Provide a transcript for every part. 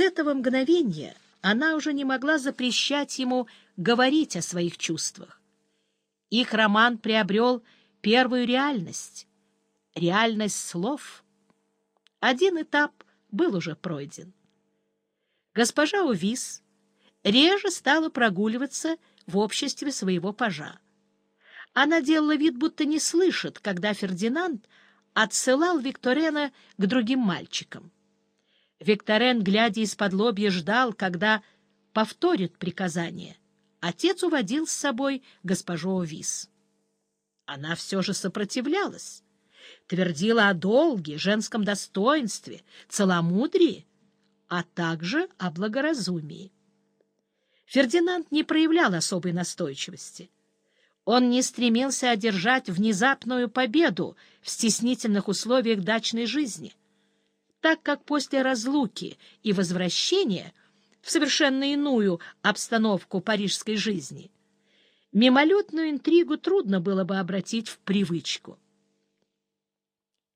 С этого мгновения она уже не могла запрещать ему говорить о своих чувствах. Их роман приобрел первую реальность — реальность слов. Один этап был уже пройден. Госпожа Увис реже стала прогуливаться в обществе своего пажа. Она делала вид, будто не слышит, когда Фердинанд отсылал Викторена к другим мальчикам. Викторен, глядя из-под лобья, ждал, когда повторит приказание. Отец уводил с собой госпожу Овис. Она все же сопротивлялась, твердила о долге, женском достоинстве, целомудрии, а также о благоразумии. Фердинанд не проявлял особой настойчивости. Он не стремился одержать внезапную победу в стеснительных условиях дачной жизни так как после разлуки и возвращения в совершенно иную обстановку парижской жизни мимолетную интригу трудно было бы обратить в привычку.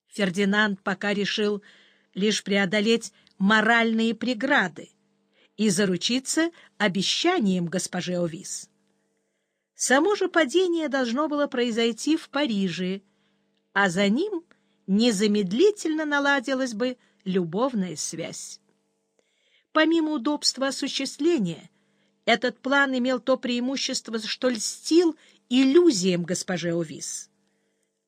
Фердинанд пока решил лишь преодолеть моральные преграды и заручиться обещанием госпоже Овис. Само же падение должно было произойти в Париже, а за ним незамедлительно наладилась бы любовная связь. Помимо удобства осуществления, этот план имел то преимущество, что льстил иллюзиям госпоже Овис.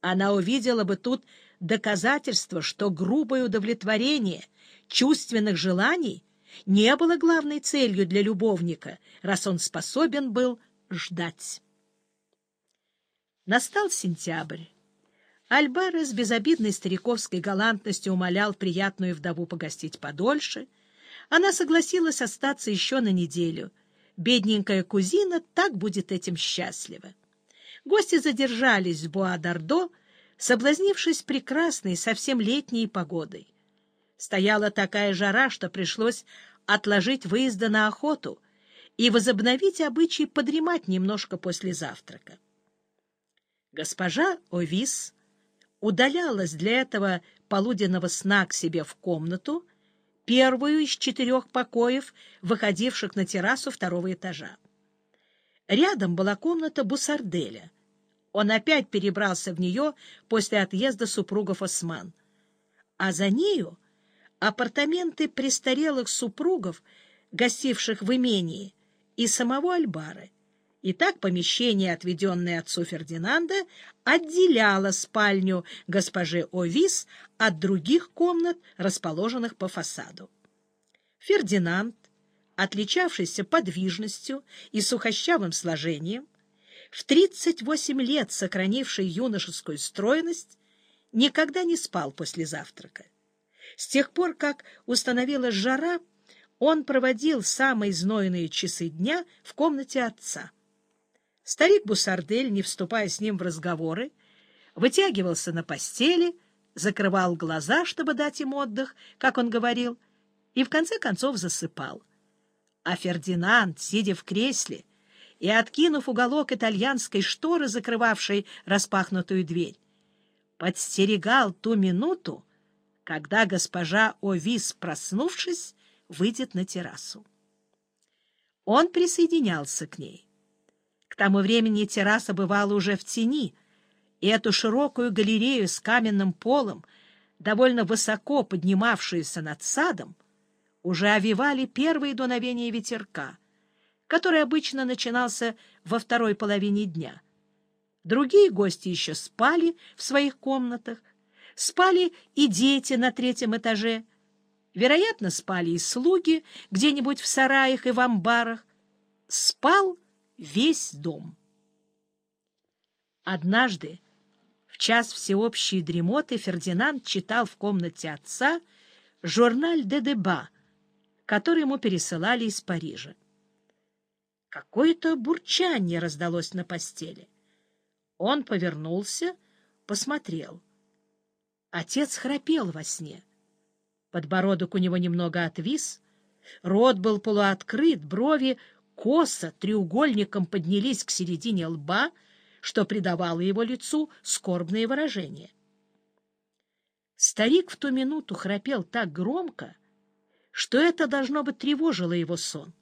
Она увидела бы тут доказательство, что грубое удовлетворение чувственных желаний не было главной целью для любовника, раз он способен был ждать. Настал сентябрь. Альбара с безобидной стариковской галантностью умолял приятную вдову погостить подольше. Она согласилась остаться еще на неделю. Бедненькая кузина так будет этим счастлива. Гости задержались в Буа-Дардо, соблазнившись прекрасной, совсем летней погодой. Стояла такая жара, что пришлось отложить выезды на охоту и возобновить обычай подремать немножко после завтрака. Госпожа Овис удалялась для этого полуденного сна к себе в комнату, первую из четырех покоев, выходивших на террасу второго этажа. Рядом была комната Бусарделя. Он опять перебрался в нее после отъезда супругов Осман. А за нею апартаменты престарелых супругов, гостивших в имении, и самого Альбары. И так помещение, отведенное отцу Фердинанда, отделяло спальню госпожи Овис от других комнат, расположенных по фасаду. Фердинанд, отличавшийся подвижностью и сухощавым сложением, в 38 лет сохранивший юношескую стройность, никогда не спал после завтрака. С тех пор, как установилась жара, он проводил самые знойные часы дня в комнате отца. Старик Бусардель, не вступая с ним в разговоры, вытягивался на постели, закрывал глаза, чтобы дать им отдых, как он говорил, и в конце концов засыпал. А Фердинанд, сидя в кресле и откинув уголок итальянской шторы, закрывавшей распахнутую дверь, подстерегал ту минуту, когда госпожа Овис, проснувшись, выйдет на террасу. Он присоединялся к ней. К тому времени терраса бывала уже в тени, и эту широкую галерею с каменным полом, довольно высоко поднимавшуюся над садом, уже овивали первые дуновения ветерка, который обычно начинался во второй половине дня. Другие гости еще спали в своих комнатах, спали и дети на третьем этаже, вероятно, спали и слуги где-нибудь в сараях и в амбарах. Спал весь дом. Однажды, в час всеобщей дремоты, Фердинанд читал в комнате отца журналь «Де Деба», который ему пересылали из Парижа. Какое-то бурчание раздалось на постели. Он повернулся, посмотрел. Отец храпел во сне. Подбородок у него немного отвис, рот был полуоткрыт, брови косо треугольником поднялись к середине лба, что придавало его лицу скорбное выражение. Старик в ту минуту храпел так громко, что это, должно быть, тревожило его сон.